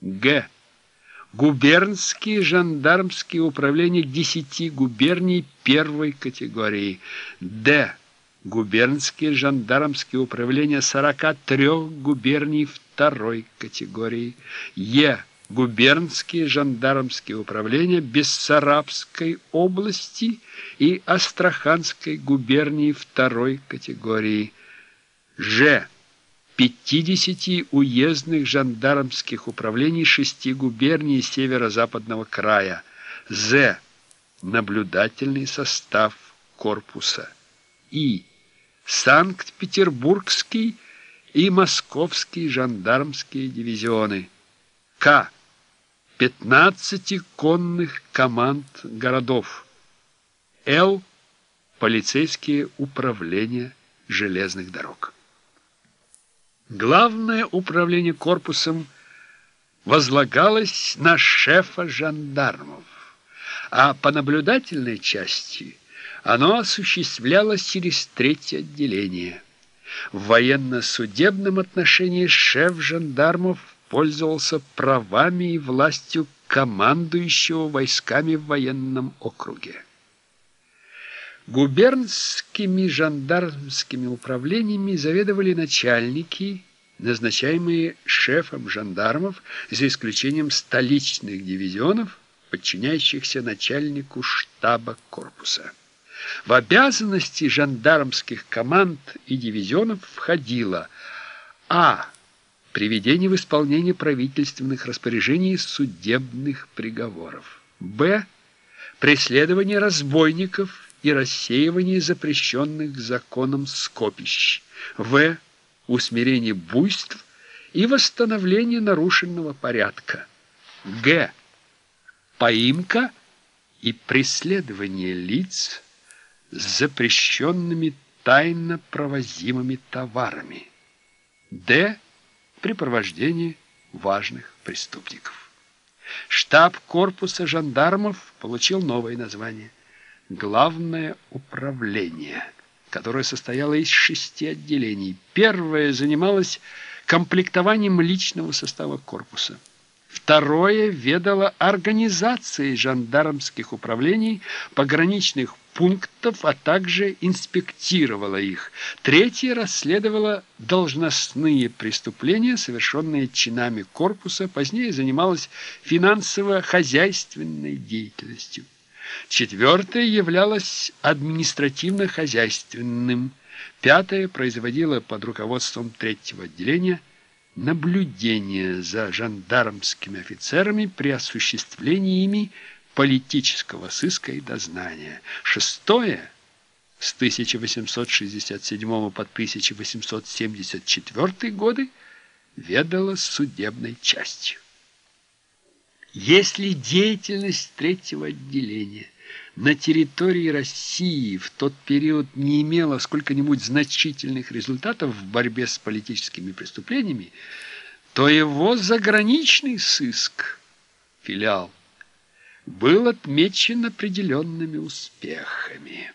Г. Губернские жандармские управления 10 губерний первой категории. Д. Губернские жандармские управления 43 губерний второй категории. Е. Губернские жандармские управления Бессарабской области и Астраханской губернии второй категории. Ж. 50 уездных жандармских управлений шести губерний северо-западного края. З. Наблюдательный состав корпуса. И. Санкт-Петербургский и Московский жандармские дивизионы. К. 15 конных команд городов. Л. Полицейские управления железных дорог. Главное управление корпусом возлагалось на шефа жандармов, а по наблюдательной части оно осуществлялось через третье отделение. В военно-судебном отношении шеф жандармов пользовался правами и властью командующего войсками в военном округе. Губернскими жандармскими управлениями заведовали начальники, назначаемые шефом жандармов, за исключением столичных дивизионов, подчиняющихся начальнику штаба корпуса. В обязанности жандармских команд и дивизионов входило а. Приведение в исполнение правительственных распоряжений судебных приговоров. б. Преследование разбойников и рассеивание запрещенных законом скопищ. В. Усмирение буйств и восстановление нарушенного порядка. Г. Поимка и преследование лиц с запрещенными тайно провозимыми товарами. Д. Припровождение важных преступников. Штаб корпуса жандармов получил новое название – Главное управление, которое состояло из шести отделений. Первое занималось комплектованием личного состава корпуса. Второе ведало организацией жандармских управлений, пограничных пунктов, а также инспектировало их. Третье расследовало должностные преступления, совершенные чинами корпуса, позднее занималось финансово-хозяйственной деятельностью. Четвертое являлось административно-хозяйственным. Пятое производило под руководством третьего отделения наблюдение за жандармскими офицерами при осуществлении ими политического сыска и дознания. Шестое с 1867 по 1874 годы ведало судебной частью. Если деятельность третьего отделения на территории России в тот период не имела сколько-нибудь значительных результатов в борьбе с политическими преступлениями, то его заграничный сыск, филиал, был отмечен определенными успехами.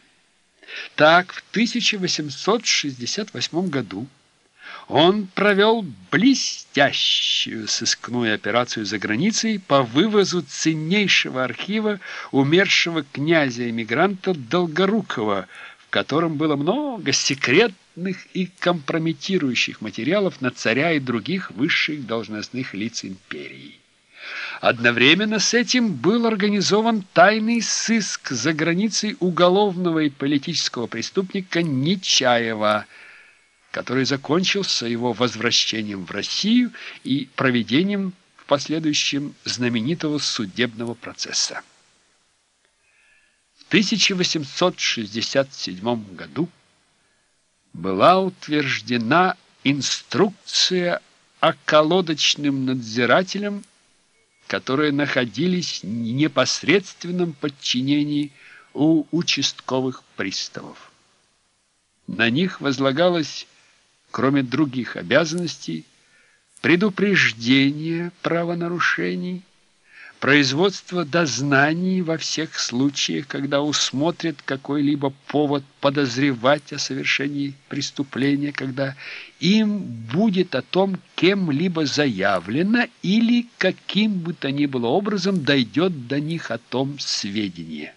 Так, в 1868 году он провел блестящую сыскную операцию за границей по вывозу ценнейшего архива умершего князя-эмигранта Долгорукова, в котором было много секретных и компрометирующих материалов на царя и других высших должностных лиц империи. Одновременно с этим был организован тайный сыск за границей уголовного и политического преступника Нечаева – который закончился его возвращением в Россию и проведением в последующем знаменитого судебного процесса. В 1867 году была утверждена инструкция околодочным надзирателям, которые находились в непосредственном подчинении у участковых приставов. На них возлагалось кроме других обязанностей, предупреждение правонарушений, производство дознаний во всех случаях, когда усмотрят какой-либо повод подозревать о совершении преступления, когда им будет о том кем-либо заявлено или каким бы то ни было образом дойдет до них о том сведения.